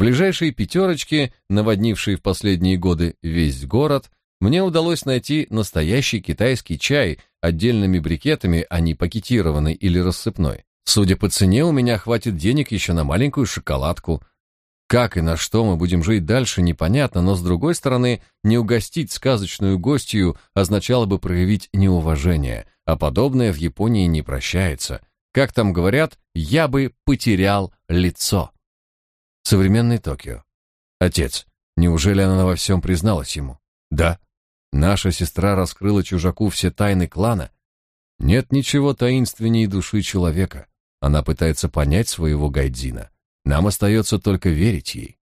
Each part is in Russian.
ближайшей пятерочке, наводнившей в последние годы весь город, мне удалось найти настоящий китайский чай отдельными брикетами, а не пакетированный или рассыпной. Судя по цене, у меня хватит денег еще на маленькую шоколадку. Как и на что мы будем жить дальше, непонятно, но с другой стороны, не угостить сказочную гостью означало бы проявить неуважение, а подобное в Японии не прощается. Как там говорят, я бы потерял лицо. Современный Токио. Отец, неужели она во всем призналась ему? Да. Наша сестра раскрыла чужаку все тайны клана. Нет ничего таинственнее души человека. Она пытается понять своего Гайдзина. Нам остается только верить ей.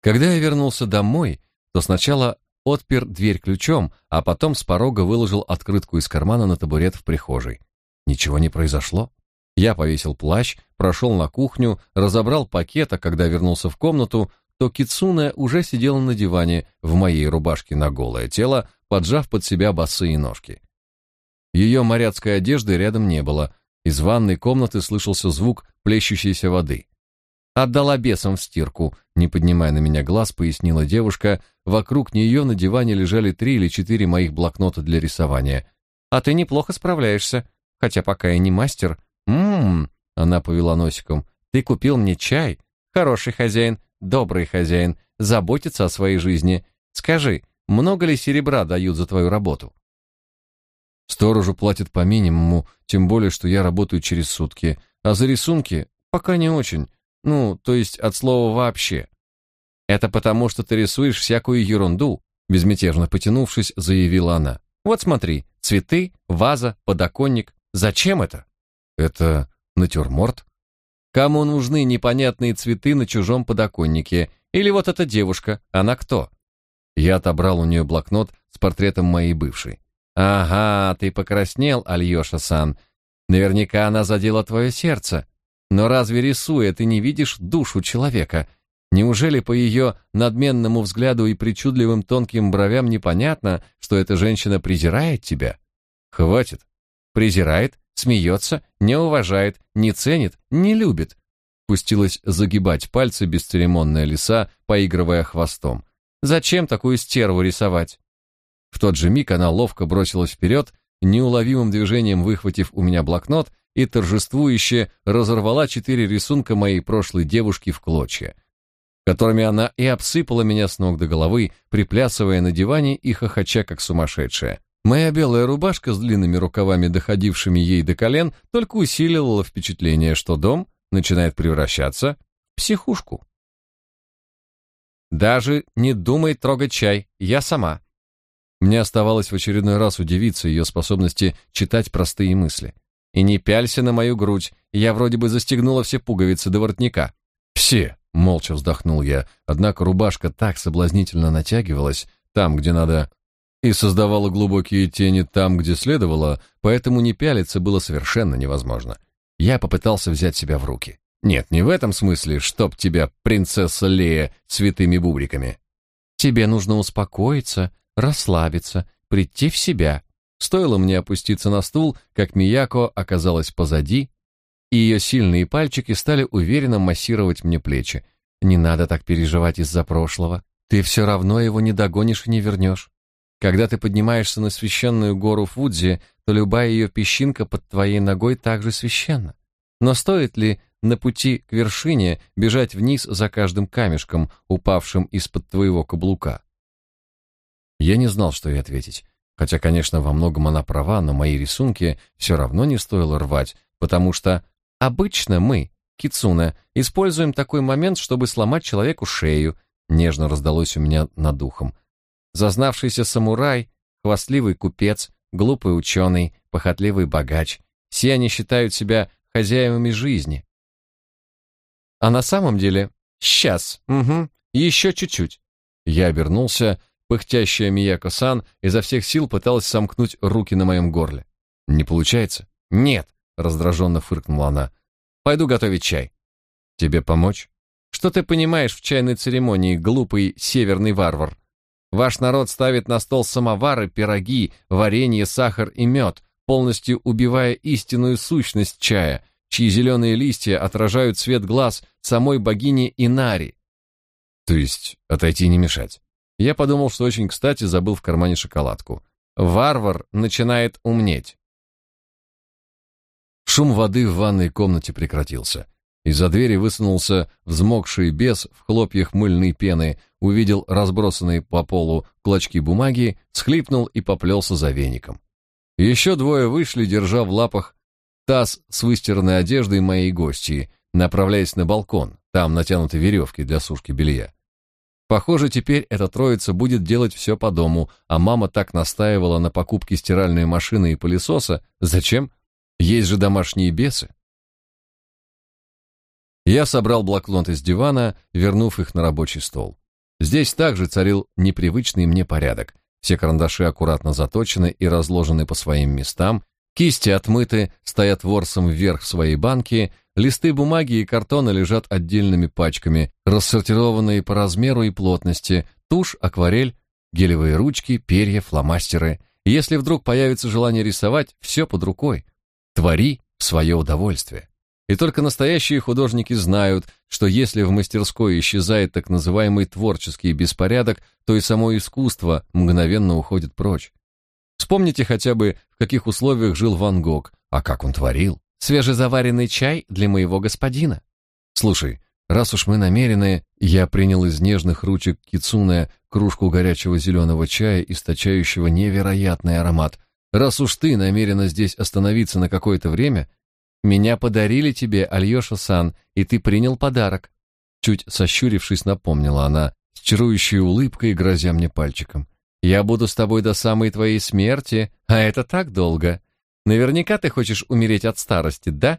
Когда я вернулся домой, то сначала отпер дверь ключом, а потом с порога выложил открытку из кармана на табурет в прихожей. Ничего не произошло. Я повесил плащ, прошел на кухню, разобрал пакет, а когда вернулся в комнату, то Кицуне уже сидела на диване в моей рубашке на голое тело, поджав под себя босые ножки. Ее моряцкой одежды рядом не было. Из ванной комнаты слышался звук плещущейся воды. «Отдала бесам в стирку», — не поднимая на меня глаз, пояснила девушка. Вокруг нее на диване лежали три или четыре моих блокнота для рисования. «А ты неплохо справляешься, хотя пока и не мастер». «Ммм», — она повела носиком, — «ты купил мне чай? Хороший хозяин, добрый хозяин, заботится о своей жизни. Скажи, много ли серебра дают за твою работу?» Сторожу платят по минимуму, тем более, что я работаю через сутки, а за рисунки пока не очень. Ну, то есть от слова вообще. Это потому, что ты рисуешь всякую ерунду, безмятежно потянувшись, заявила она. Вот смотри, цветы, ваза, подоконник. Зачем это? Это натюрморт. Кому нужны непонятные цветы на чужом подоконнике? Или вот эта девушка, она кто? Я отобрал у нее блокнот с портретом моей бывшей. Ага, ты покраснел, Альёша-сан. Наверняка она задела твое сердце. Но разве рисуя, ты не видишь душу человека? Неужели по ее надменному взгляду и причудливым тонким бровям непонятно, что эта женщина презирает тебя? Хватит. Презирает, смеется, не уважает, не ценит, не любит. Пустилась загибать пальцы бесцеремонная лиса, поигрывая хвостом. Зачем такую стерву рисовать? В тот же миг она ловко бросилась вперед, неуловимым движением выхватив у меня блокнот и торжествующе разорвала четыре рисунка моей прошлой девушки в клочья, которыми она и обсыпала меня с ног до головы, приплясывая на диване и хохоча как сумасшедшая. Моя белая рубашка с длинными рукавами, доходившими ей до колен, только усиливала впечатление, что дом начинает превращаться в психушку. «Даже не думай трогать чай, я сама», мне оставалось в очередной раз удивиться ее способности читать простые мысли. И не пялься на мою грудь, я вроде бы застегнула все пуговицы до воротника. Все, молча вздохнул я, однако рубашка так соблазнительно натягивалась там, где надо, и создавала глубокие тени там, где следовало, поэтому не пялиться было совершенно невозможно. Я попытался взять себя в руки. Нет, не в этом смысле, чтоб тебя, принцесса Лея, святыми бубриками. Тебе нужно успокоиться, расслабиться, прийти в себя. Стоило мне опуститься на стул, как Мияко оказалась позади, и ее сильные пальчики стали уверенно массировать мне плечи. Не надо так переживать из-за прошлого. Ты все равно его не догонишь и не вернешь. Когда ты поднимаешься на священную гору Фудзи, то любая ее песчинка под твоей ногой также священна. Но стоит ли на пути к вершине бежать вниз за каждым камешком, упавшим из-под твоего каблука? Я не знал, что ей ответить. Хотя, конечно, во многом она права, но мои рисунки все равно не стоило рвать, потому что обычно мы, кицуна, используем такой момент, чтобы сломать человеку шею, нежно раздалось у меня над духом. Зазнавшийся самурай, хвастливый купец, глупый ученый, похотливый богач. Все они считают себя хозяевами жизни. А на самом деле, сейчас, угу, еще чуть-чуть. Я обернулся, Пыхтящая Мияко-сан изо всех сил пыталась сомкнуть руки на моем горле. «Не получается?» «Нет», — раздраженно фыркнула она. «Пойду готовить чай». «Тебе помочь?» «Что ты понимаешь в чайной церемонии, глупый северный варвар? Ваш народ ставит на стол самовары, пироги, варенье, сахар и мед, полностью убивая истинную сущность чая. чьи зеленые листья отражают цвет глаз самой богини Инари. То есть отойти не мешать. Я подумал, что очень кстати забыл в кармане шоколадку. Варвар начинает умнеть. Шум воды в ванной комнате прекратился. Из-за двери высунулся взмокший бес в хлопьях мыльной пены, увидел разбросанные по полу клочки бумаги, схлипнул и поплелся за веником. Еще двое вышли, держа в лапах таз с выстиранной одеждой моей гости, направляясь на балкон, там натянуты веревки для сушки белья. Похоже, теперь эта троица будет делать все по дому, а мама так настаивала на покупке стиральной машины и пылесоса. Зачем? Есть же домашние бесы. Я собрал блокнот из дивана, вернув их на рабочий стол. Здесь также царил непривычный мне порядок. Все карандаши аккуратно заточены и разложены по своим местам, кисти отмыты, стоят ворсом вверх в своей банке, листы бумаги и картона лежат отдельными пачками, рассортированные по размеру и плотности, тушь, акварель, гелевые ручки, перья, фломастеры. Если вдруг появится желание рисовать, все под рукой. Твори в свое удовольствие. И только настоящие художники знают, что если в мастерской исчезает так называемый творческий беспорядок, то и само искусство мгновенно уходит прочь. Вспомните хотя бы, в каких условиях жил Ван Гог, а как он творил. Свежезаваренный чай для моего господина. Слушай, раз уж мы намерены, я принял из нежных ручек Кицуне кружку горячего зеленого чая, источающего невероятный аромат. Раз уж ты намерена здесь остановиться на какое-то время, меня подарили тебе, Альёша-сан, и ты принял подарок. Чуть сощурившись, напомнила она, с чарующей улыбкой, грозя мне пальчиком. Я буду с тобой до самой твоей смерти, а это так долго. Наверняка ты хочешь умереть от старости, да?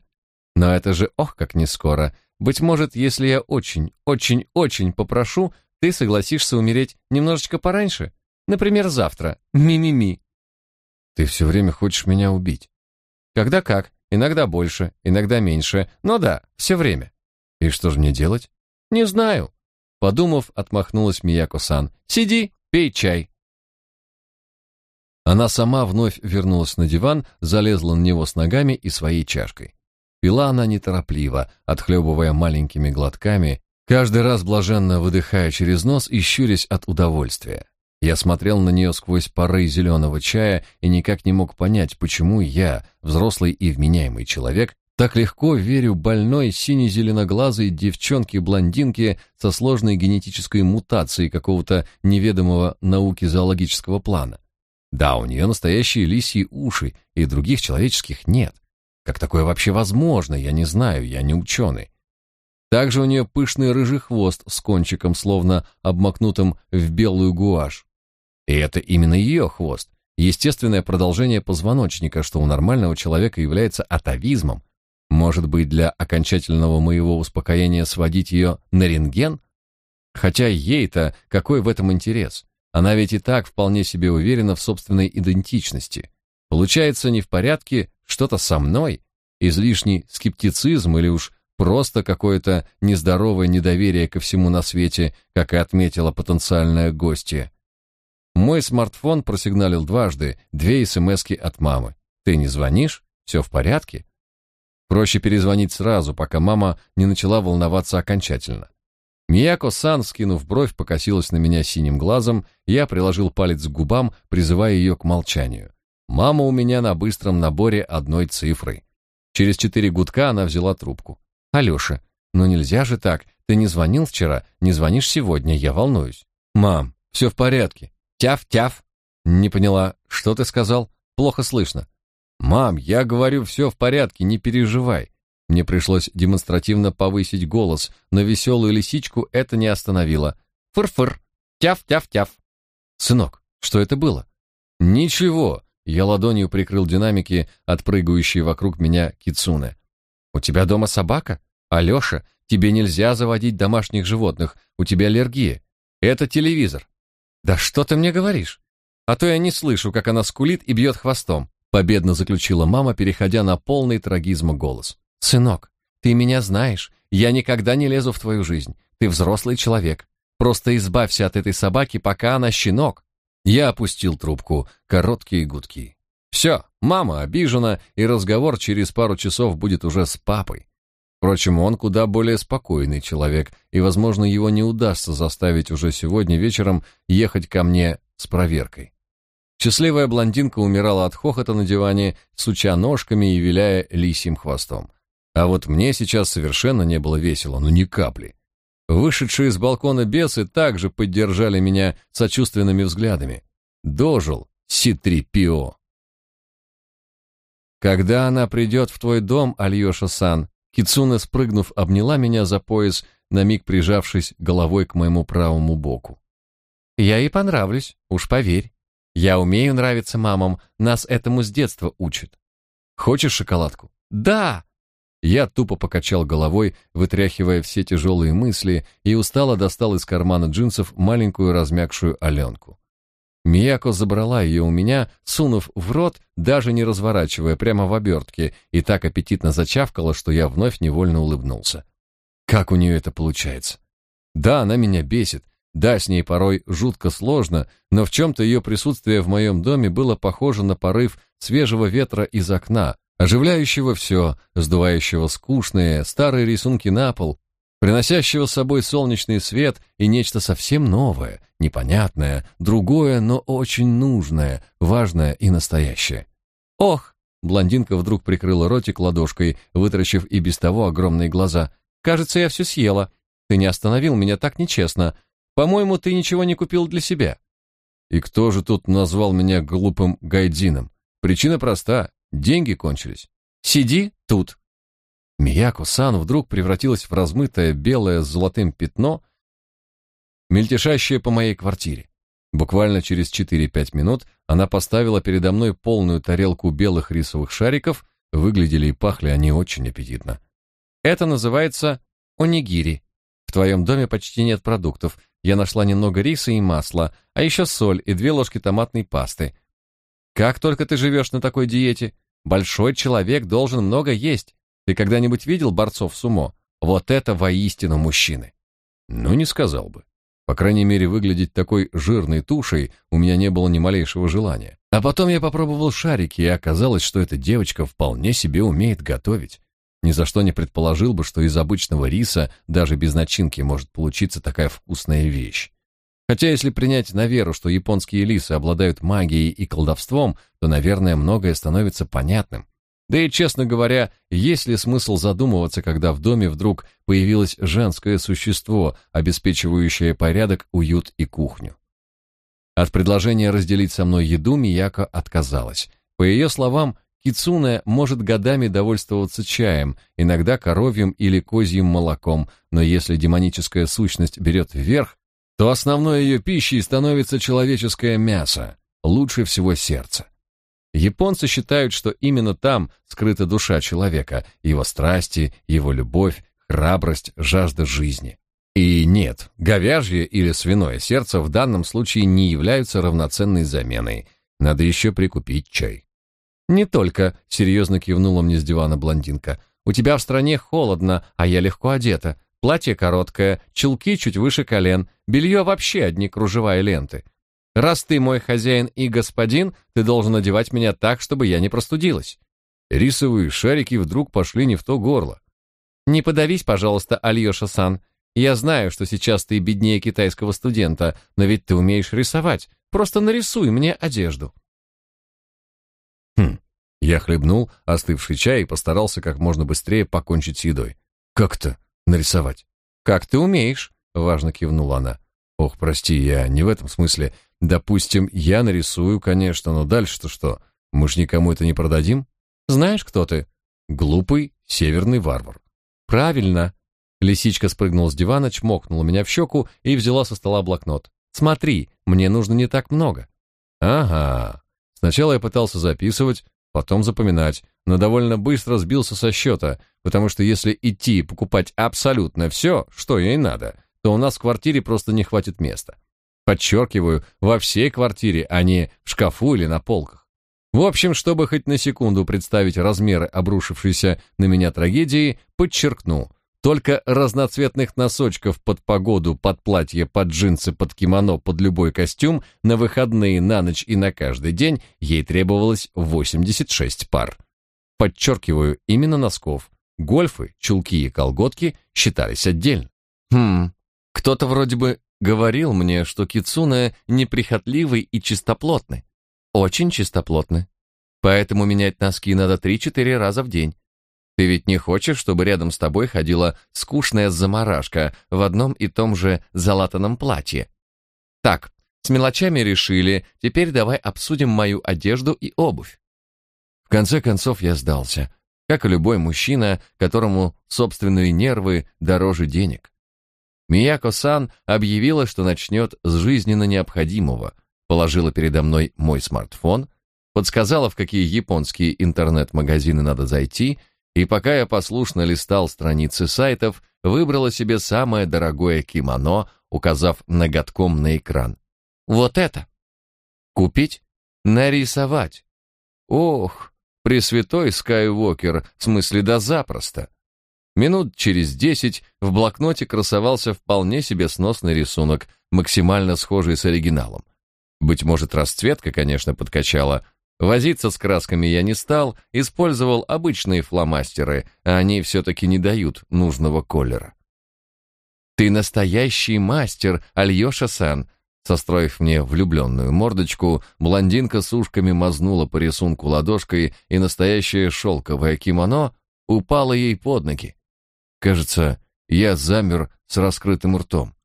Но это же ох, как не скоро. Быть может, если я очень, очень, очень попрошу, ты согласишься умереть немножечко пораньше? Например, завтра. Ми-ми-ми. Ты все время хочешь меня убить. Когда как? Иногда больше, иногда меньше, но да, все время. И что же мне делать? Не знаю. Подумав, отмахнулась Мияко-сан. Сиди, пей чай. Она сама вновь вернулась на диван, залезла на него с ногами и своей чашкой. Пила она неторопливо, отхлебывая маленькими глотками, каждый раз блаженно выдыхая через нос и щурясь от удовольствия. Я смотрел на нее сквозь пары зеленого чая и никак не мог понять, почему я, взрослый и вменяемый человек, так легко верю больной сине-зеленоглазой девчонке-блондинке со сложной генетической мутацией какого-то неведомого науки зоологического плана. Да, у нее настоящие лисьи уши, и других человеческих нет. Как такое вообще возможно, я не знаю, я не ученый. Также у нее пышный рыжий хвост с кончиком, словно обмакнутым в белую гуашь. И это именно ее хвост, естественное продолжение позвоночника, что у нормального человека является атовизмом. Может быть, для окончательного моего успокоения сводить ее на рентген? Хотя ей-то какой в этом интерес? Она ведь и так вполне себе уверена в собственной идентичности. Получается, не в порядке что-то со мной? Излишний скептицизм или уж просто какое-то нездоровое недоверие ко всему на свете, как и отметила потенциальная гостья. Мой смартфон просигналил дважды, две смски от мамы. Ты не звонишь? Все в порядке? Проще перезвонить сразу, пока мама не начала волноваться окончательно. Мияко-сан, скинув бровь, покосилась на меня синим глазом, я приложил палец к губам, призывая ее к молчанию. Мама у меня на быстром наборе одной цифры. Через четыре гудка она взяла трубку. «Алеша, ну нельзя же так. Ты не звонил вчера, не звонишь сегодня, я волнуюсь». «Мам, все в порядке. Тяв-тяв. Не поняла, что ты сказал? Плохо слышно. Мам, я говорю, все в порядке, не переживай. Мне пришлось демонстративно повысить голос, но веселую лисичку это не остановило. Фыр-фыр. Тяв-тяв-тяв. Сынок, что это было? Ничего. Я ладонью прикрыл динамики, отпрыгающие вокруг меня кицуне. У тебя дома собака? Алёша, тебе нельзя заводить домашних животных, у тебя аллергия. Это телевизор. Да что ты мне говоришь? А то я не слышу, как она скулит и бьет хвостом, победно заключила мама, переходя на полный трагизма голос. Сынок, ты меня знаешь, я никогда не лезу в твою жизнь. Ты взрослый человек. Просто избавься от этой собаки, пока она щенок. Я опустил трубку, короткие гудки. Все, мама обижена, и разговор через пару часов будет уже с папой. Впрочем, он куда более спокойный человек, и, возможно, его не удастся заставить уже сегодня вечером ехать ко мне с проверкой. Счастливая блондинка умирала от хохота на диване, суча ножками и виляя лисьим хвостом. А вот мне сейчас совершенно не было весело, ну ни капли. Вышедшие с балкона бесы также поддержали меня сочувственными взглядами. Дожил, Си-3-ПИО. Когда она придет в твой дом, Альёша-сан, Кицуна, спрыгнув, обняла меня за пояс, на миг прижавшись головой к моему правому боку. Я ей понравлюсь, уж поверь. Я умею нравиться мамам, нас этому с детства учат. Хочешь шоколадку? Да! Я тупо покачал головой, вытряхивая все тяжелые мысли, и устало достал из кармана джинсов маленькую размякшую Аленку. Мияко забрала ее у меня, сунув в рот, даже не разворачивая, прямо в обертке, и так аппетитно зачавкала, что я вновь невольно улыбнулся. Как у нее это получается? Да, она меня бесит, да, с ней порой жутко сложно, но в чем-то ее присутствие в моем доме было похоже на порыв свежего ветра из окна, оживляющего все, сдувающего скучные старые рисунки на пол приносящего с собой солнечный свет и нечто совсем новое, непонятное, другое, но очень нужное, важное и настоящее. Ох, блондинка вдруг прикрыла ротик ладошкой, вытаращив и без того огромные глаза. Кажется, я все съела. Ты не остановил меня так нечестно. По-моему, ты ничего не купил для себя. И кто же тут назвал меня глупым гайдином? Причина проста деньги кончились. Сиди тут. Мияко-сан вдруг превратилась в размытое белое с золотым пятно, мельтешащее по моей квартире. Буквально через 4-5 минут она поставила передо мной полную тарелку белых рисовых шариков, выглядели и пахли они очень аппетитно. Это называется онигири. В твоем доме почти нет продуктов. Я нашла немного риса и масла, а еще соль и две ложки томатной пасты. Как только ты живешь на такой диете? Большой человек должен много есть. Ты когда-нибудь видел борцов сумо? Вот это воистину мужчины. Ну, не сказал бы. По крайней мере, выглядеть такой жирной тушей у меня не было ни малейшего желания. А потом я попробовал шарики, и оказалось, что эта девочка вполне себе умеет готовить. Ни за что не предположил бы, что из обычного риса даже без начинки может получиться такая вкусная вещь. Хотя если принять на веру, что японские лисы обладают магией и колдовством, то, наверное, многое становится понятным. Да и, честно говоря, есть ли смысл задумываться, когда в доме вдруг появилось женское существо, обеспечивающее порядок, уют и кухню? От предложения разделить со мной еду Мияко отказалась. По ее словам, Кицуне может годами довольствоваться чаем, иногда коровьим или козьим молоком, но если демоническая сущность берет вверх, то основной ее пищей становится человеческое мясо, лучше всего сердце. Японцы считают, что именно там скрыта душа человека, его страсти, его любовь, храбрость, жажда жизни. И нет, говяжье или свиное сердце в данном случае не являются равноценной заменой. Надо еще прикупить чай. Не только, серьезно кивнула мне с дивана блондинка. У тебя в стране холодно, а я легко одета. Платье короткое, чулки чуть выше колен, белье вообще одни кружевая ленты. Раз ты мой хозяин и господин, ты должен одевать меня так, чтобы я не простудилась. Рисовые шарики вдруг пошли не в то горло. Не подавись, пожалуйста, Альёша-сан. Я знаю, что сейчас ты беднее китайского студента, но ведь ты умеешь рисовать. Просто нарисуй мне одежду. Хм. Я хлебнул остывший чай и постарался как можно быстрее покончить с едой. Как-то нарисовать. Как ты умеешь? важно кивнула она. Ох, прости, я не в этом смысле. Допустим, я нарисую, конечно, но дальше-то что? Мы ж никому это не продадим? Знаешь, кто ты? Глупый северный варвар. Правильно. Лисичка спрыгнула с дивана, чмокнула меня в щеку и взяла со стола блокнот. Смотри, мне нужно не так много. Ага. Сначала я пытался записывать, потом запоминать, но довольно быстро сбился со счета, потому что если идти покупать абсолютно все, что ей надо, то у нас в квартире просто не хватит места. Подчеркиваю, во всей квартире, а не в шкафу или на полках. В общем, чтобы хоть на секунду представить размеры обрушившейся на меня трагедии, подчеркну, Только разноцветных носочков под погоду, под платье, под джинсы, под кимоно, под любой костюм, на выходные, на ночь и на каждый день ей требовалось 86 пар. Подчеркиваю, именно носков. Гольфы, чулки и колготки считались отдельно. Хм, кто-то вроде бы говорил мне, что кицуне неприхотливый и чистоплотный. Очень чистоплотный. Поэтому менять носки надо 3-4 раза в день. Ты ведь не хочешь, чтобы рядом с тобой ходила скучная заморашка в одном и том же залатанном платье? Так, с мелочами решили, теперь давай обсудим мою одежду и обувь. В конце концов я сдался, как и любой мужчина, которому собственные нервы дороже денег. Мияко-сан объявила, что начнет с жизненно необходимого, положила передо мной мой смартфон, подсказала, в какие японские интернет-магазины надо зайти, и пока я послушно листал страницы сайтов, выбрала себе самое дорогое кимоно, указав ноготком на экран. Вот это. Купить? Нарисовать. Ох, пресвятой Скайуокер, в смысле да запросто. Минут через десять в блокноте красовался вполне себе сносный рисунок, максимально схожий с оригиналом. Быть может, расцветка, конечно, подкачала, Возиться с красками я не стал, использовал обычные фломастеры, а они все-таки не дают нужного колера. «Ты настоящий мастер, Альеша-сан!» Состроив мне влюбленную мордочку, блондинка с ушками мазнула по рисунку ладошкой, и настоящее шелковое кимоно упало ей под ноги. Кажется, я замер с раскрытым ртом.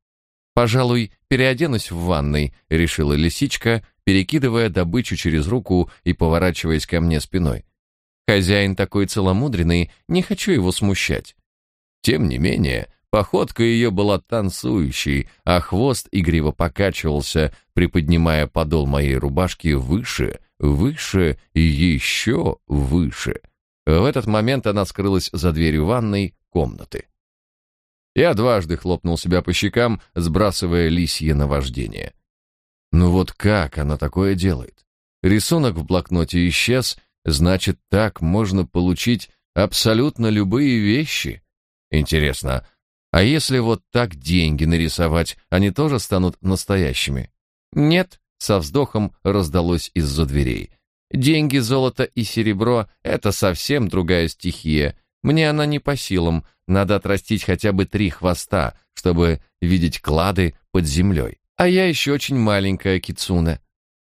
«Пожалуй, переоденусь в ванной», — решила лисичка, перекидывая добычу через руку и поворачиваясь ко мне спиной. Хозяин такой целомудренный, не хочу его смущать. Тем не менее, походка ее была танцующей, а хвост игриво покачивался, приподнимая подол моей рубашки выше, выше и еще выше. В этот момент она скрылась за дверью ванной комнаты. Я дважды хлопнул себя по щекам, сбрасывая лисье наваждение. Ну вот как она такое делает? Рисунок в блокноте исчез, значит, так можно получить абсолютно любые вещи. Интересно, а если вот так деньги нарисовать, они тоже станут настоящими? Нет, со вздохом раздалось из-за дверей. Деньги, золото и серебро — это совсем другая стихия. Мне она не по силам, надо отрастить хотя бы три хвоста, чтобы видеть клады под землей. А я еще очень маленькая кицуне.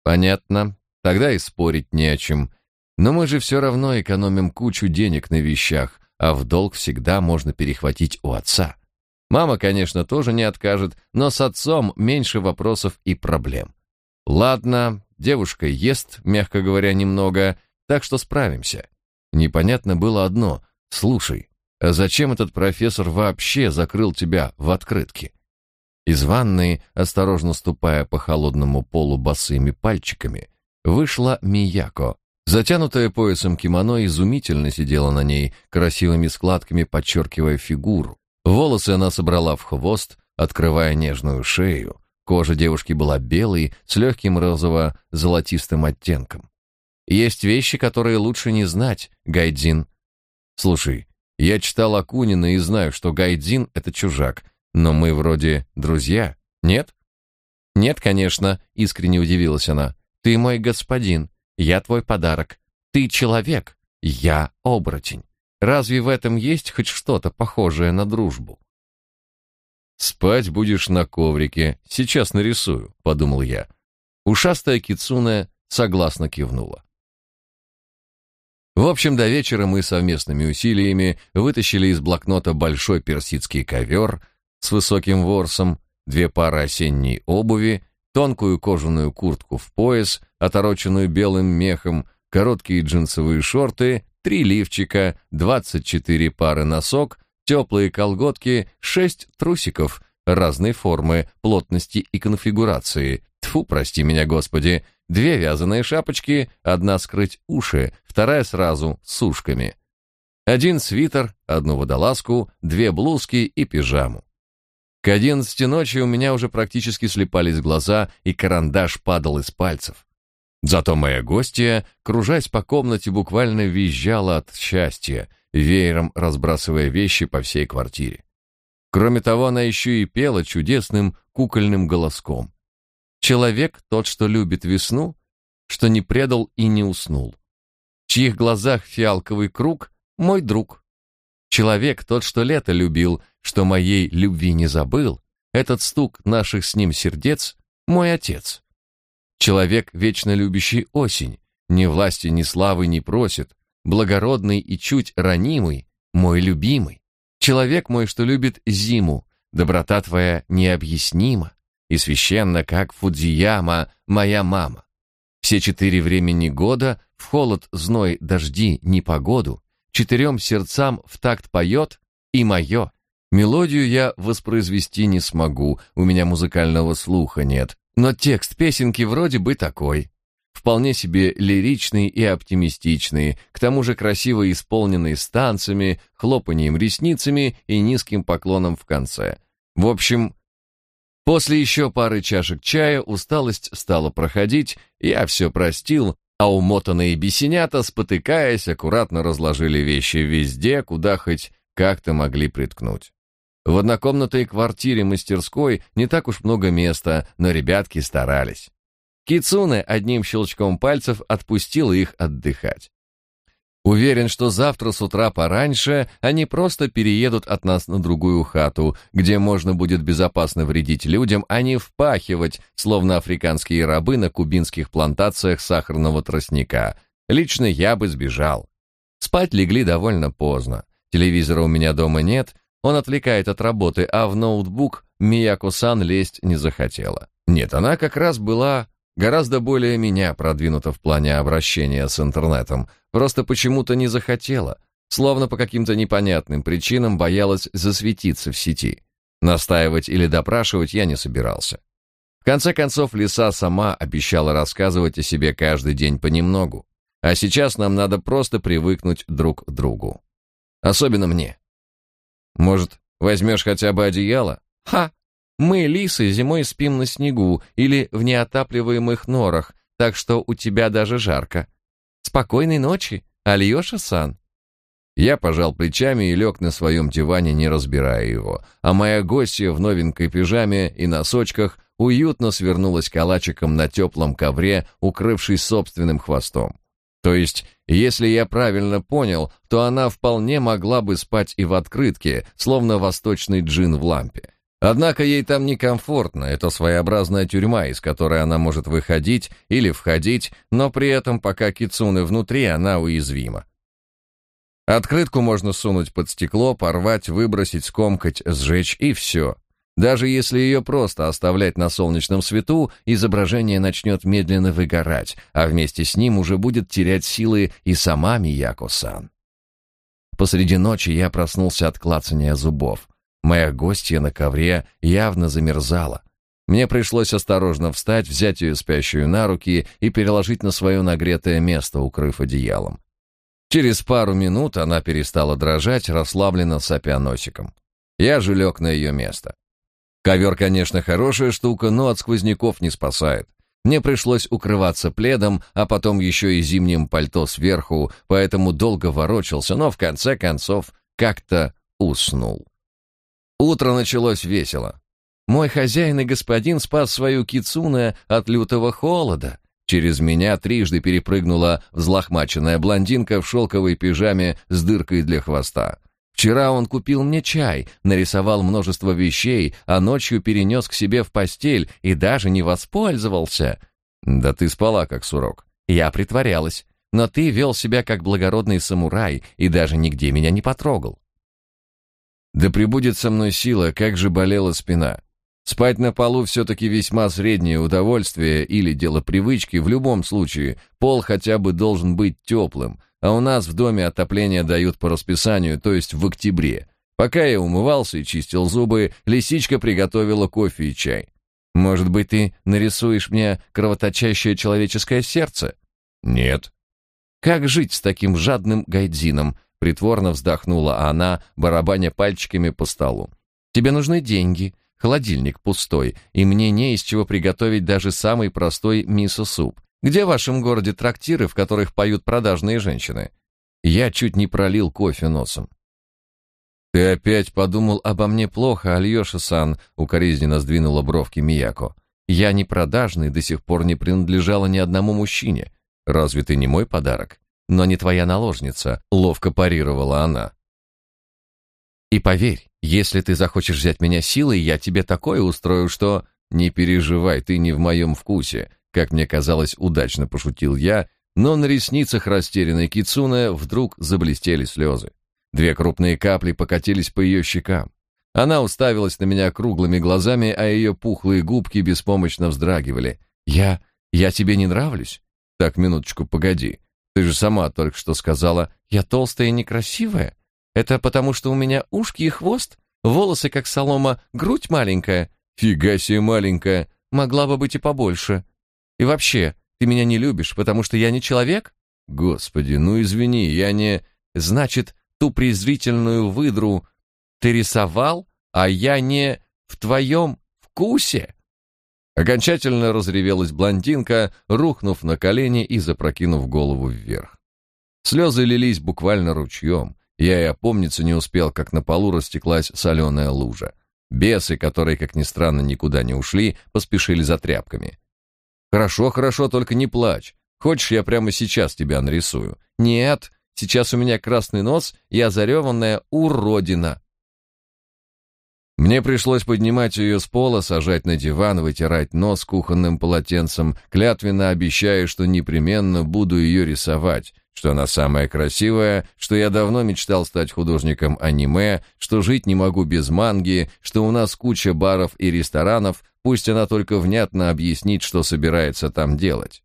Понятно. Тогда и спорить не о чем. Но мы же все равно экономим кучу денег на вещах, а в долг всегда можно перехватить у отца. Мама, конечно, тоже не откажет, но с отцом меньше вопросов и проблем. Ладно, девушка ест, мягко говоря, немного, так что справимся. Непонятно было одно. Слушай, а зачем этот профессор вообще закрыл тебя в открытке? Из ванной, осторожно ступая по холодному полу босыми пальчиками, вышла Мияко. Затянутая поясом кимоно изумительно сидела на ней, красивыми складками подчеркивая фигуру. Волосы она собрала в хвост, открывая нежную шею. Кожа девушки была белой, с легким розово-золотистым оттенком. Есть вещи, которые лучше не знать, Гайдзин. Слушай, я читал Акунина и знаю, что Гайдзин — это чужак — но мы вроде друзья, нет? Нет, конечно, искренне удивилась она. Ты мой господин, я твой подарок. Ты человек, я оборотень. Разве в этом есть хоть что-то похожее на дружбу? Спать будешь на коврике, сейчас нарисую, подумал я. Ушастая кицуне согласно кивнула. В общем, до вечера мы совместными усилиями вытащили из блокнота большой персидский ковер, с высоким ворсом, две пары осенней обуви, тонкую кожаную куртку в пояс, отороченную белым мехом, короткие джинсовые шорты, три лифчика, 24 пары носок, теплые колготки, шесть трусиков разной формы, плотности и конфигурации. Тфу, прости меня, Господи. Две вязаные шапочки, одна скрыть уши, вторая сразу с ушками. Один свитер, одну водолазку, две блузки и пижаму. К одиннадцати ночи у меня уже практически слепались глаза, и карандаш падал из пальцев. Зато моя гостья, кружась по комнате, буквально визжала от счастья. веером разбрасывая вещи по всей квартире. Кроме того, она еще и пела чудесным кукольным голоском. Человек тот, что любит весну, что не предал и не уснул. В чьих глазах фиалковый круг — мой друг. Человек тот, что лето любил, что моей любви не забыл, этот стук наших с ним сердец — мой отец. Человек, вечно любящий осень, ни власти, ни славы не просит, благородный и чуть ранимый, мой любимый. Человек мой, что любит зиму, доброта твоя необъяснима, и священна, как Фудзияма, моя мама. Все четыре времени года, в холод, зной, дожди, непогоду, четырем сердцам в такт поет и мое. Мелодию я воспроизвести не смогу, у меня музыкального слуха нет, но текст песенки вроде бы такой. Вполне себе лиричный и оптимистичный, к тому же красиво исполненный с хлопанием ресницами и низким поклоном в конце. В общем, после еще пары чашек чая усталость стала проходить, я все простил, а умотанные бесенята, спотыкаясь, аккуратно разложили вещи везде, куда хоть как-то могли приткнуть. В однокомнатной квартире-мастерской не так уж много места, но ребятки старались. Кицуне одним щелчком пальцев отпустил их отдыхать. Уверен, что завтра с утра пораньше они просто переедут от нас на другую хату, где можно будет безопасно вредить людям, а не впахивать, словно африканские рабы на кубинских плантациях сахарного тростника. Лично я бы сбежал. Спать легли довольно поздно. Телевизора у меня дома нет, он отвлекает от работы, а в ноутбук Мияко-сан лезть не захотела. Нет, она как раз была гораздо более меня продвинута в плане обращения с интернетом, просто почему-то не захотела, словно по каким-то непонятным причинам боялась засветиться в сети. Настаивать или допрашивать я не собирался. В конце концов, Лиса сама обещала рассказывать о себе каждый день понемногу, а сейчас нам надо просто привыкнуть друг к другу. Особенно мне. Может, возьмешь хотя бы одеяло? Ха! Мы, лисы, зимой спим на снегу или в неотапливаемых норах, так что у тебя даже жарко. Спокойной ночи, Альёша-сан. Я пожал плечами и лег на своем диване, не разбирая его, а моя гостья в новенькой пижаме и носочках уютно свернулась калачиком на теплом ковре, укрывшись собственным хвостом. То есть, если я правильно понял, то она вполне могла бы спать и в открытке, словно восточный джин в лампе. Однако ей там некомфортно, это своеобразная тюрьма, из которой она может выходить или входить, но при этом, пока кицуны внутри, она уязвима. Открытку можно сунуть под стекло, порвать, выбросить, скомкать, сжечь и все. Даже если ее просто оставлять на солнечном свету, изображение начнет медленно выгорать, а вместе с ним уже будет терять силы и сама Мияко-сан. Посреди ночи я проснулся от клацания зубов. Моя гостья на ковре явно замерзала. Мне пришлось осторожно встать, взять ее спящую на руки и переложить на свое нагретое место, укрыв одеялом. Через пару минут она перестала дрожать, расслабленно сопя носиком. Я же лег на ее место. Ковер, конечно, хорошая штука, но от сквозняков не спасает. Мне пришлось укрываться пледом, а потом еще и зимним пальто сверху, поэтому долго ворочался, но в конце концов как-то уснул. Утро началось весело. Мой хозяин и господин спас свою кицуне от лютого холода. Через меня трижды перепрыгнула взлохмаченная блондинка в шелковой пижаме с дыркой для хвоста. Вчера он купил мне чай, нарисовал множество вещей, а ночью перенес к себе в постель и даже не воспользовался. Да ты спала, как сурок. Я притворялась. Но ты вел себя как благородный самурай и даже нигде меня не потрогал. Да прибудет со мной сила, как же болела спина. Спать на полу все-таки весьма среднее удовольствие или дело привычки, в любом случае, пол хотя бы должен быть теплым, а у нас в доме отопление дают по расписанию, то есть в октябре. Пока я умывался и чистил зубы, лисичка приготовила кофе и чай. Может быть, ты нарисуешь мне кровоточащее человеческое сердце? Нет. Как жить с таким жадным гайдзином? Притворно вздохнула она, барабаня пальчиками по столу. Тебе нужны деньги, холодильник пустой, и мне не из чего приготовить даже самый простой мисо-суп. Где в вашем городе трактиры, в которых поют продажные женщины? Я чуть не пролил кофе носом. «Ты опять подумал обо мне плохо, Альёша-сан», — укоризненно сдвинула бровки Мияко. «Я не продажный, до сих пор не принадлежала ни одному мужчине. Разве ты не мой подарок? Но не твоя наложница», — ловко парировала она. «И поверь, если ты захочешь взять меня силой, я тебе такое устрою, что...» «Не переживай, ты не в моем вкусе», — как мне казалось, удачно пошутил я, но на ресницах растерянной Кицуне вдруг заблестели слезы. Две крупные капли покатились по ее щекам. Она уставилась на меня круглыми глазами, а ее пухлые губки беспомощно вздрагивали. «Я... я тебе не нравлюсь?» «Так, минуточку, погоди. Ты же сама только что сказала, я толстая и некрасивая. Это потому, что у меня ушки и хвост, волосы как солома, грудь маленькая. Фига себе маленькая, могла бы быть и побольше. И вообще, ты меня не любишь, потому что я не человек? Господи, ну извини, я не... Значит, ту презрительную выдру ты рисовал, а я не в твоем вкусе?» Окончательно разревелась блондинка, рухнув на колени и запрокинув голову вверх. Слезы лились буквально ручьем. Я и опомниться не успел, как на полу растеклась соленая лужа. Бесы, которые, как ни странно, никуда не ушли, поспешили за тряпками. «Хорошо, хорошо, только не плачь. Хочешь, я прямо сейчас тебя нарисую?» «Нет, Сейчас у меня красный нос и озареванная уродина. Мне пришлось поднимать ее с пола, сажать на диван, вытирать нос кухонным полотенцем, клятвенно обещая, что непременно буду ее рисовать, что она самая красивая, что я давно мечтал стать художником аниме, что жить не могу без манги, что у нас куча баров и ресторанов, пусть она только внятно объяснит, что собирается там делать.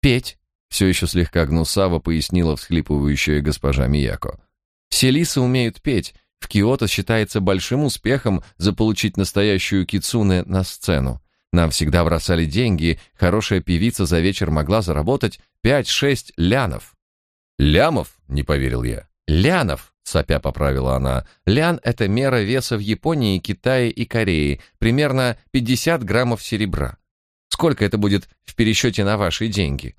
«Петь, все еще слегка гнусаво пояснила всхлипывающая госпожа Мияко. Все лисы умеют петь. В Киото считается большим успехом заполучить настоящую кицуне на сцену. Нам всегда бросали деньги, хорошая певица за вечер могла заработать 5-6 лянов. Лямов? Не поверил я. Лянов, сопя поправила она. Лян это мера веса в Японии, Китае и Корее, примерно 50 граммов серебра. Сколько это будет в пересчете на ваши деньги?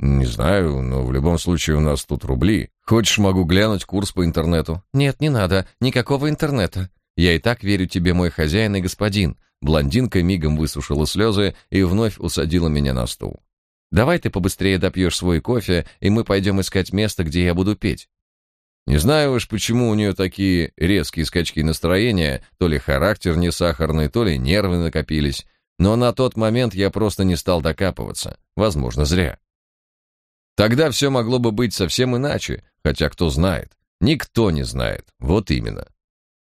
Не знаю, но в любом случае у нас тут рубли. Хочешь, могу глянуть курс по интернету? Нет, не надо, никакого интернета. Я и так верю тебе, мой хозяин и господин. Блондинка мигом высушила слезы и вновь усадила меня на стул. Давай ты побыстрее допьешь свой кофе, и мы пойдем искать место, где я буду петь. Не знаю уж, почему у нее такие резкие скачки настроения, то ли характер не сахарный, то ли нервы накопились, но на тот момент я просто не стал докапываться, возможно, зря. Тогда все могло бы быть совсем иначе, хотя кто знает. Никто не знает. Вот именно.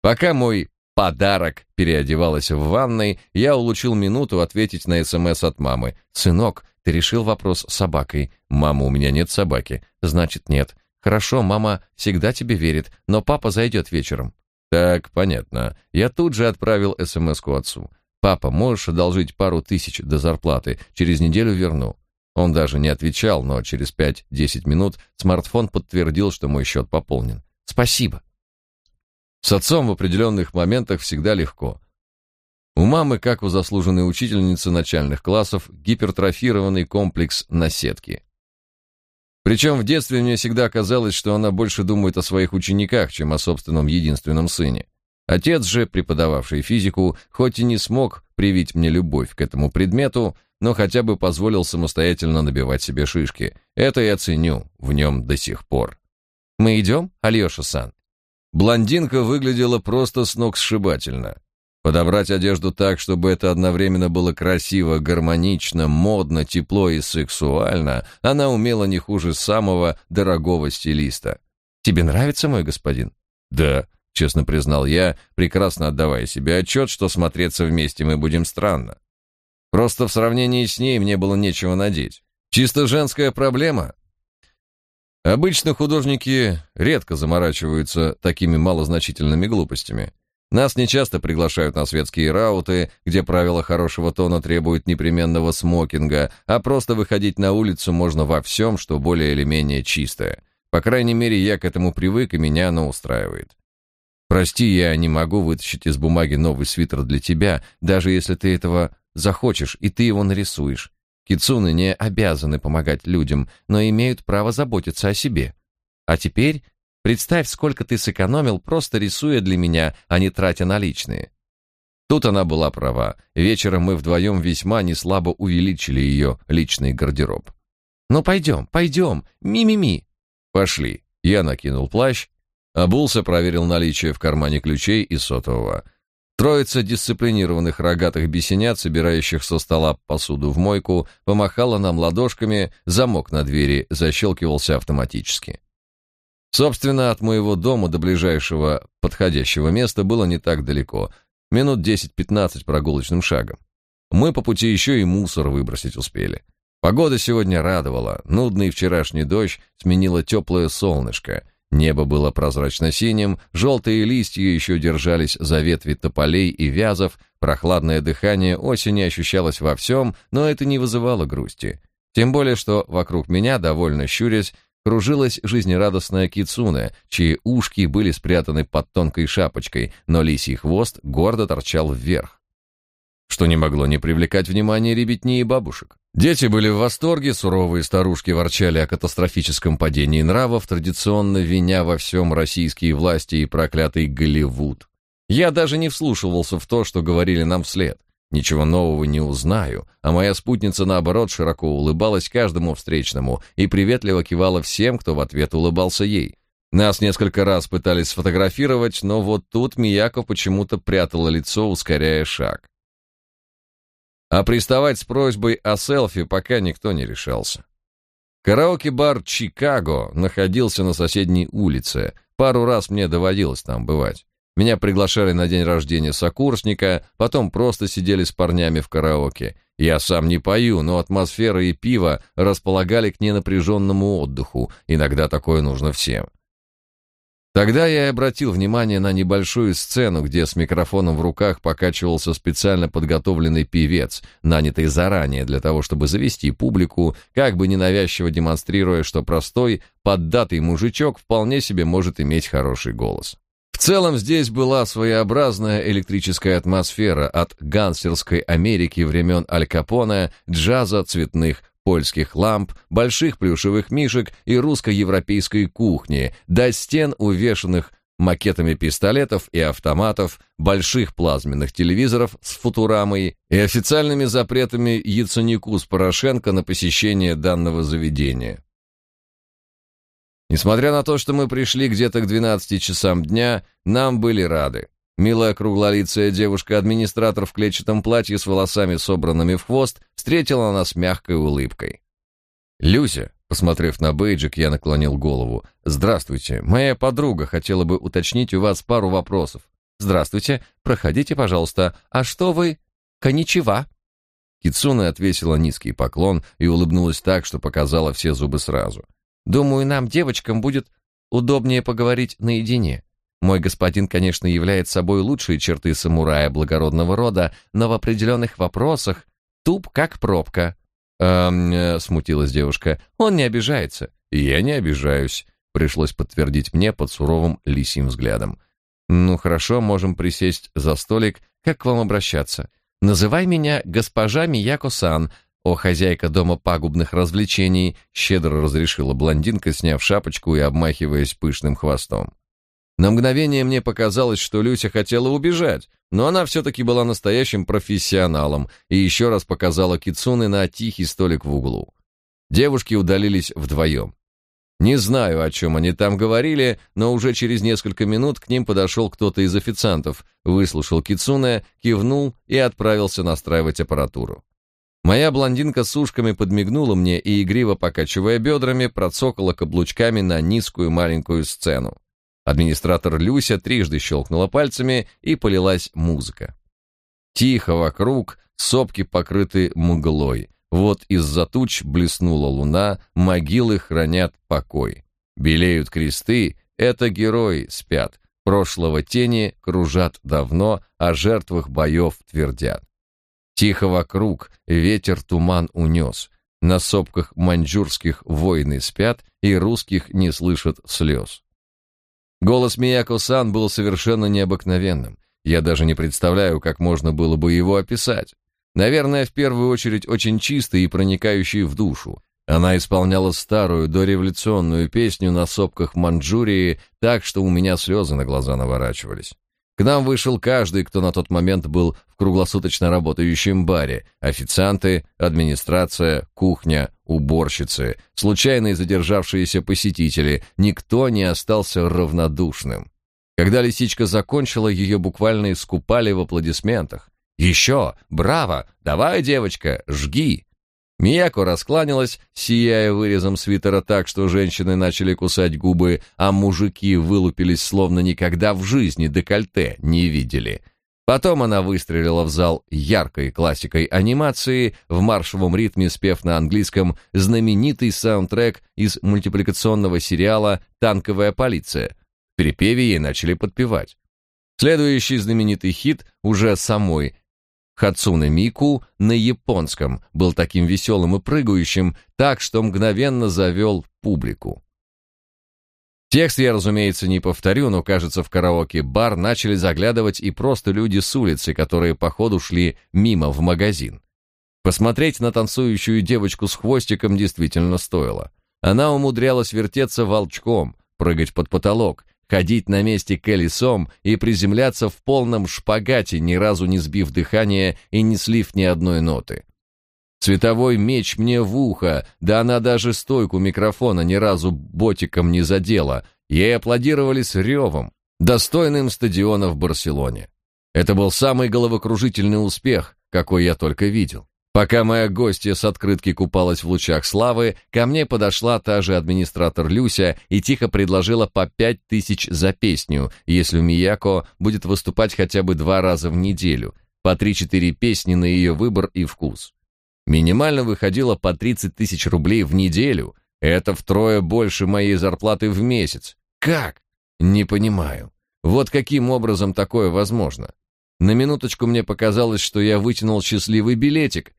Пока мой подарок переодевалась в ванной, я улучил минуту ответить на СМС от мамы. «Сынок, ты решил вопрос с собакой?» «Мама, у меня нет собаки». «Значит, нет». «Хорошо, мама всегда тебе верит, но папа зайдет вечером». «Так, понятно». Я тут же отправил СМС-ку отцу. «Папа, можешь одолжить пару тысяч до зарплаты? Через неделю верну». Он даже не отвечал, но через 5-10 минут смартфон подтвердил, что мой счет пополнен. Спасибо. С отцом в определенных моментах всегда легко. У мамы, как у заслуженной учительницы начальных классов, гипертрофированный комплекс наседки. Причем в детстве мне всегда казалось, что она больше думает о своих учениках, чем о собственном единственном сыне. Отец же, преподававший физику, хоть и не смог привить мне любовь к этому предмету, но хотя бы позволил самостоятельно набивать себе шишки. Это я ценю в нем до сих пор. «Мы идем, Альеша-сан?» Блондинка выглядела просто сногсшибательно. Подобрать одежду так, чтобы это одновременно было красиво, гармонично, модно, тепло и сексуально, она умела не хуже самого дорогого стилиста. «Тебе нравится, мой господин?» «Да», — честно признал я, прекрасно отдавая себе отчет, что смотреться вместе мы будем странно. Просто в сравнении с ней мне было нечего надеть. Чисто женская проблема. Обычно художники редко заморачиваются такими малозначительными глупостями. Нас нечасто приглашают на светские рауты, где правила хорошего тона требуют непременного смокинга, а просто выходить на улицу можно во всем, что более или менее чистое. По крайней мере, я к этому привык, и меня оно устраивает. Прости, я не могу вытащить из бумаги новый свитер для тебя, даже если ты этого захочешь, и ты его нарисуешь. Кицуны не обязаны помогать людям, но имеют право заботиться о себе. А теперь представь, сколько ты сэкономил, просто рисуя для меня, а не тратя наличные. Тут она была права. Вечером мы вдвоем весьма неслабо увеличили ее личный гардероб. «Ну пойдем, пойдем, ми-ми-ми!» «Пошли!» Я накинул плащ, обулся, проверил наличие в кармане ключей и сотового. Троица дисциплинированных рогатых бесенят, собирающих со стола посуду в мойку, помахала нам ладошками, замок на двери защелкивался автоматически. Собственно, от моего дома до ближайшего подходящего места было не так далеко, Минут 10-15 прогулочным шагом. Мы по пути еще и мусор выбросить успели. Погода сегодня радовала. Нудный вчерашний дождь сменило теплое солнышко. Небо было прозрачно-синим, желтые листья еще держались за ветви тополей и вязов, прохладное дыхание осени ощущалось во всем, но это не вызывало грусти. Тем более, что вокруг меня, довольно щурясь, Кружилась жизнерадостная кицуне, чьи ушки были спрятаны под тонкой шапочкой, но лисий хвост гордо торчал вверх. Что не могло не привлекать внимания ребятни и бабушек. Дети были в восторге, суровые старушки ворчали о катастрофическом падении нравов, традиционно виня во всем российские власти и проклятый Голливуд. Я даже не вслушивался в то, что говорили нам вслед. Ничего нового не узнаю, а моя спутница, наоборот, широко улыбалась каждому встречному и приветливо кивала всем, кто в ответ улыбался ей. Нас несколько раз пытались сфотографировать, но вот тут Мияко почему-то прятала лицо, ускоряя шаг. А приставать с просьбой о селфи пока никто не решался. Караоке-бар «Чикаго» находился на соседней улице. Пару раз мне доводилось там бывать. Меня приглашали на день рождения сокурсника, потом просто сидели с парнями в караоке. Я сам не пою, но атмосфера и пиво располагали к ненапряженному отдыху. Иногда такое нужно всем. Тогда я и обратил внимание на небольшую сцену, где с микрофоном в руках покачивался специально подготовленный певец, нанятый заранее для того, чтобы завести публику, как бы ненавязчиво демонстрируя, что простой, поддатый мужичок вполне себе может иметь хороший голос. Целом здесь была своеобразная электрическая атмосфера от гангстерской Америки времен Аль Капоне, джаза, цветных польских ламп, больших плюшевых мишек и русско-европейской кухни, до стен, увешанных макетами пистолетов и автоматов, больших плазменных телевизоров с футурамой и официальными запретами Яценюку с Порошенко на посещение данного заведения. Несмотря на то, что мы пришли где-то к 12 часам дня, нам были рады. Милая круглолицая девушка-администратор в клетчатом платье с волосами собранными в хвост встретила нас мягкой улыбкой. «Люся», посмотрев на бейджик, я наклонил голову. «Здравствуйте, моя подруга хотела бы уточнить у вас пару вопросов». «Здравствуйте, проходите, пожалуйста. А что вы...» «Коничева». Кицуна отвесила низкий поклон и улыбнулась так, что показала все зубы сразу. Думаю, нам, девочкам, будет удобнее поговорить наедине. Мой господин, конечно, является собой лучшие черты самурая благородного рода, но в определенных вопросах туп как пробка. Эм, э, смутилась девушка. Он не обижается. Я не обижаюсь, пришлось подтвердить мне под суровым лисьим взглядом. Ну хорошо, можем присесть за столик. Как к вам обращаться? Называй меня госпожа Мияко-сан, «О, хозяйка дома пагубных развлечений!» — щедро разрешила блондинка, сняв шапочку и обмахиваясь пышным хвостом. На мгновение мне показалось, что Люся хотела убежать, но она все-таки была настоящим профессионалом и еще раз показала Кицуны на тихий столик в углу. Девушки удалились вдвоем. Не знаю, о чем они там говорили, но уже через несколько минут к ним подошел кто-то из официантов, выслушал Кицуне, кивнул и отправился настраивать аппаратуру. Моя блондинка с ушками подмигнула мне и, игриво покачивая бедрами, процокала каблучками на низкую маленькую сцену. Администратор Люся трижды щелкнула пальцами, и полилась музыка. Тихо вокруг, сопки покрыты мглой. Вот из-за туч блеснула луна, могилы хранят покой. Белеют кресты, это герои спят. Прошлого тени кружат давно, о жертвах боев твердят. Тихо вокруг, ветер туман унес. На сопках маньчжурских воины спят, и русских не слышат слез. Голос Мияко-сан был совершенно необыкновенным. Я даже не представляю, как можно было бы его описать. Наверное, в первую очередь очень чистой и проникающей в душу. Она исполняла старую дореволюционную песню на сопках Манчжурии так, что у меня слезы на глаза наворачивались. К нам вышел каждый, кто на тот момент был в круглосуточно работающем баре. Официанты, администрация, кухня, уборщицы, случайные задержавшиеся посетители. Никто не остался равнодушным. Когда лисичка закончила, ее буквально искупали в аплодисментах. «Еще! Браво! Давай, девочка, жги!» Мияко раскланялась, сияя вырезом свитера так, что женщины начали кусать губы, а мужики вылупились, словно никогда в жизни декольте не видели. Потом она выстрелила в зал яркой классикой анимации, в маршевом ритме спев на английском знаменитый саундтрек из мультипликационного сериала «Танковая полиция». В перепеве ей начали подпевать. Следующий знаменитый хит уже самой Хацуне Мику на японском был таким веселым и прыгающим, так что мгновенно завел публику. Текст я, разумеется, не повторю, но, кажется, в караоке-бар начали заглядывать и просто люди с улицы, которые по ходу шли мимо в магазин. Посмотреть на танцующую девочку с хвостиком действительно стоило. Она умудрялась вертеться волчком, прыгать под потолок, ходить на месте колесом и приземляться в полном шпагате, ни разу не сбив дыхание и не слив ни одной ноты. Световой меч мне в ухо, да она даже стойку микрофона ни разу ботиком не задела. Ей аплодировали с ревом, достойным стадиона в Барселоне. Это был самый головокружительный успех, какой я только видел. Пока моя гостья с открытки купалась в лучах славы, ко мне подошла та же администратор Люся и тихо предложила по пять тысяч за песню, если Мияко будет выступать хотя бы два раза в неделю, по три-четыре песни на ее выбор и вкус. Минимально выходило по 30 тысяч рублей в неделю. Это втрое больше моей зарплаты в месяц. Как? Не понимаю. Вот каким образом такое возможно? На минуточку мне показалось, что я вытянул счастливый билетик,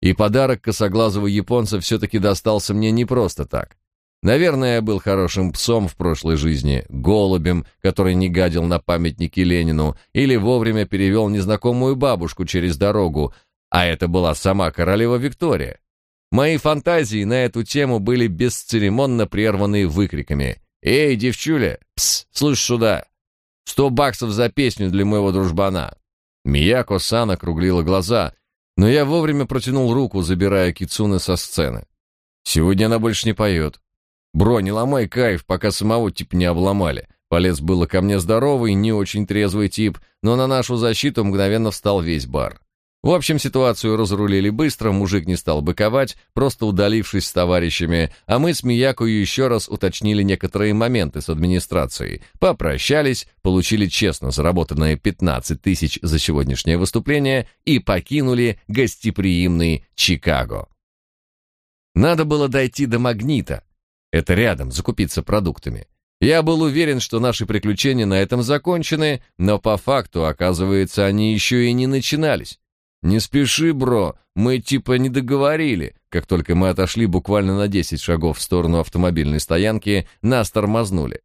и подарок косоглазого японца все-таки достался мне не просто так. Наверное, я был хорошим псом в прошлой жизни, голубем, который не гадил на памятники Ленину, или вовремя перевел незнакомую бабушку через дорогу, а это была сама королева Виктория. Мои фантазии на эту тему были бесцеремонно прерваны выкриками. «Эй, девчуля, пс, слышь сюда! Сто баксов за песню для моего дружбана!» Мияко-сан округлила глаза, но я вовремя протянул руку, забирая Кицуны со сцены. Сегодня она больше не поет. Бро, не ломай кайф, пока самого тип не обломали. Полез было ко мне здоровый, не очень трезвый тип, но на нашу защиту мгновенно встал весь бар. В общем, ситуацию разрулили быстро, мужик не стал быковать, просто удалившись с товарищами, а мы с Мияко еще раз уточнили некоторые моменты с администрацией, попрощались, получили честно заработанные 15 тысяч за сегодняшнее выступление и покинули гостеприимный Чикаго. Надо было дойти до Магнита. Это рядом, закупиться продуктами. Я был уверен, что наши приключения на этом закончены, но по факту, оказывается, они еще и не начинались. «Не спеши, бро, мы типа не договорили». Как только мы отошли буквально на 10 шагов в сторону автомобильной стоянки, нас тормознули.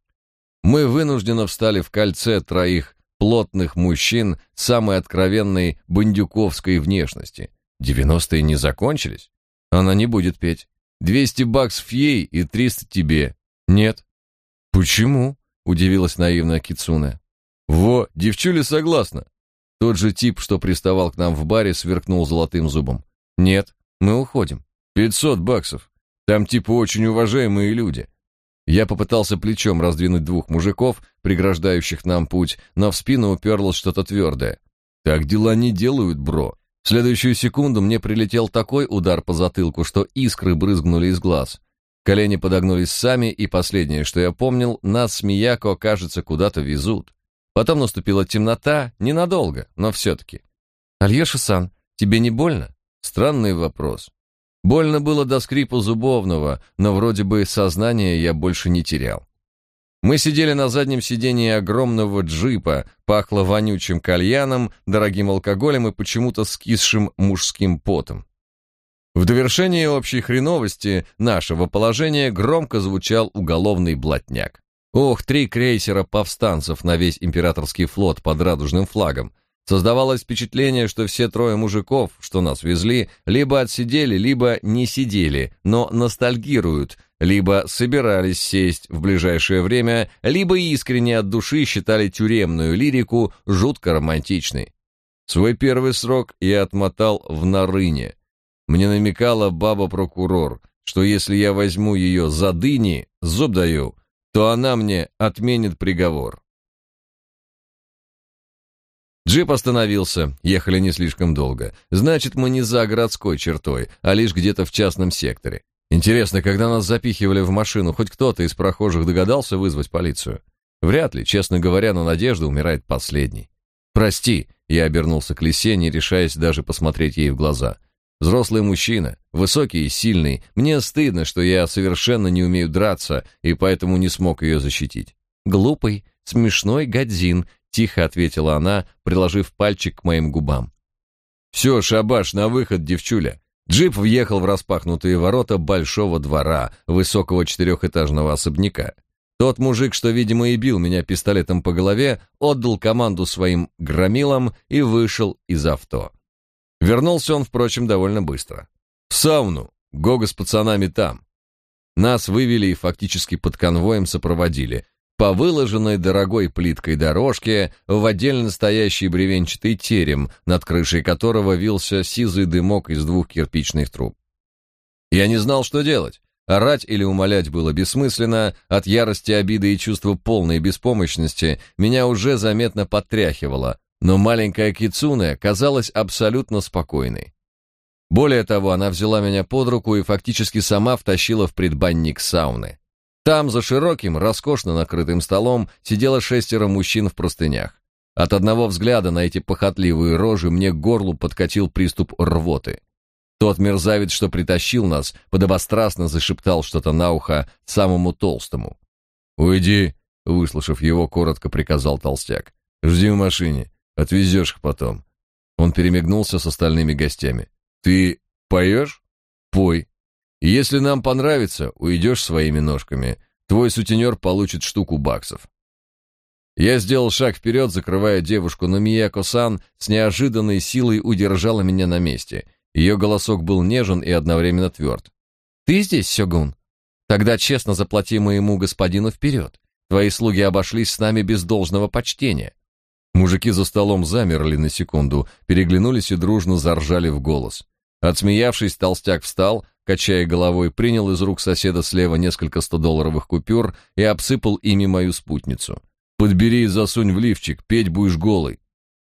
Мы вынужденно встали в кольце троих плотных мужчин самой откровенной бандюковской внешности. Девяностые не закончились? Она не будет петь. Двести баксов ей и триста тебе. Нет. Почему? Удивилась наивная Кицуне. Во, девчуля согласна. Тот же тип, что приставал к нам в баре, сверкнул золотым зубом. «Нет, мы уходим. Пятьсот баксов. Там типа очень уважаемые люди». Я попытался плечом раздвинуть двух мужиков, преграждающих нам путь, но в спину уперлось что-то твердое. «Так дела не делают, бро». В следующую секунду мне прилетел такой удар по затылку, что искры брызгнули из глаз. Колени подогнулись сами, и последнее, что я помнил, нас с Мияко, кажется, куда-то везут. Потом наступила темнота, ненадолго, но все-таки. «Альеша-сан, тебе не больно?» Странный вопрос. Больно было до скрипа зубовного, но вроде бы сознание я больше не терял. Мы сидели на заднем сидении огромного джипа, пахло вонючим кальяном, дорогим алкоголем и почему-то скисшим мужским потом. В довершение общей хреновости нашего положения громко звучал уголовный блатняк. Ох, три крейсера повстанцев на весь императорский флот под радужным флагом. Создавалось впечатление, что все трое мужиков, что нас везли, либо отсидели, либо не сидели, но ностальгируют, либо собирались сесть в ближайшее время, либо искренне от души считали тюремную лирику жутко романтичной. Свой первый срок я отмотал в Нарыне. Мне намекала баба-прокурор, что если я возьму ее за дыни, зуб даю, то она мне отменит приговор. Джип остановился, ехали не слишком долго. Значит, мы не за городской чертой, а лишь где-то в частном секторе. Интересно, когда нас запихивали в машину, хоть кто-то из прохожих догадался вызвать полицию? Вряд ли, честно говоря, но Надежда умирает последней. «Прости», — я обернулся к Лисе, не решаясь даже посмотреть ей в глаза. «Взрослый мужчина, высокий и сильный, мне стыдно, что я совершенно не умею драться, и поэтому не смог ее защитить». «Глупый, смешной гадзин», — тихо ответила она, приложив пальчик к моим губам. «Все, шабаш, на выход, девчуля!» Джип въехал в распахнутые ворота большого двора, высокого четырехэтажного особняка. Тот мужик, что, видимо, и бил меня пистолетом по голове, отдал команду своим громилам и вышел из авто. Вернулся он, впрочем, довольно быстро. «В сауну! Гога с пацанами там!» Нас вывели и фактически под конвоем сопроводили, по выложенной дорогой плиткой дорожке в отдельно стоящий бревенчатый терем, над крышей которого вился сизый дымок из двух кирпичных труб. Я не знал, что делать. Орать или умолять было бессмысленно, от ярости, обиды и чувства полной беспомощности меня уже заметно подтряхивало, но маленькая Кицуне казалась абсолютно спокойной. Более того, она взяла меня под руку и фактически сама втащила в предбанник сауны. Там, за широким, роскошно накрытым столом, сидело шестеро мужчин в простынях. От одного взгляда на эти похотливые рожи мне к горлу подкатил приступ рвоты. Тот мерзавец, что притащил нас, подобострастно зашептал что-то на ухо самому толстому. «Уйди», — выслушав его, коротко приказал толстяк. «Жди в машине, отвезешь их потом». Он перемигнулся с остальными гостями. «Ты поешь? Пой. Если нам понравится, уйдешь своими ножками. Твой сутенер получит штуку баксов. Я сделал шаг вперед, закрывая девушку, но Мияко-сан с неожиданной силой удержала меня на месте. Ее голосок был нежен и одновременно тверд. «Ты здесь, Сёгун? Тогда честно заплати моему господину вперед. Твои слуги обошлись с нами без должного почтения». Мужики за столом замерли на секунду, переглянулись и дружно заржали в голос. Отсмеявшись, толстяк встал, качая головой, принял из рук соседа слева несколько стодолларовых купюр и обсыпал ими мою спутницу. «Подбери и засунь в лифчик, петь будешь голый».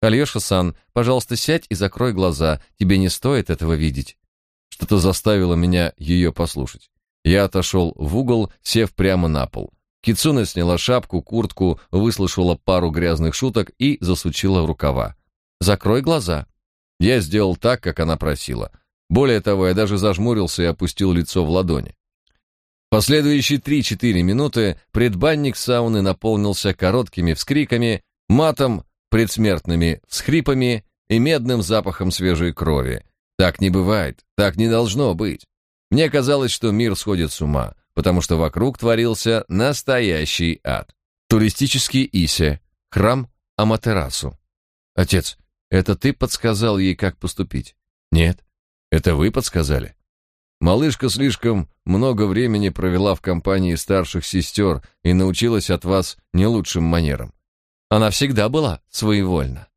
«Альеша-сан, пожалуйста, сядь и закрой глаза, тебе не стоит этого видеть». Что-то заставило меня ее послушать. Я отошел в угол, сев прямо на пол. Кицуна сняла шапку, куртку, выслушала пару грязных шуток и засучила рукава. «Закрой глаза». Я сделал так, как она просила — более того, я даже зажмурился и опустил лицо в ладони. Последующие 3-4 минуты предбанник сауны наполнился короткими вскриками, матом, предсмертными всхрипами и медным запахом свежей крови. Так не бывает, так не должно быть. Мне казалось, что мир сходит с ума, потому что вокруг творился настоящий ад. Туристический Исе, храм Аматерасу. Отец, это ты подсказал ей, как поступить? Нет, это вы подсказали? Малышка слишком много времени провела в компании старших сестер и научилась от вас не лучшим манерам. Она всегда была своевольна.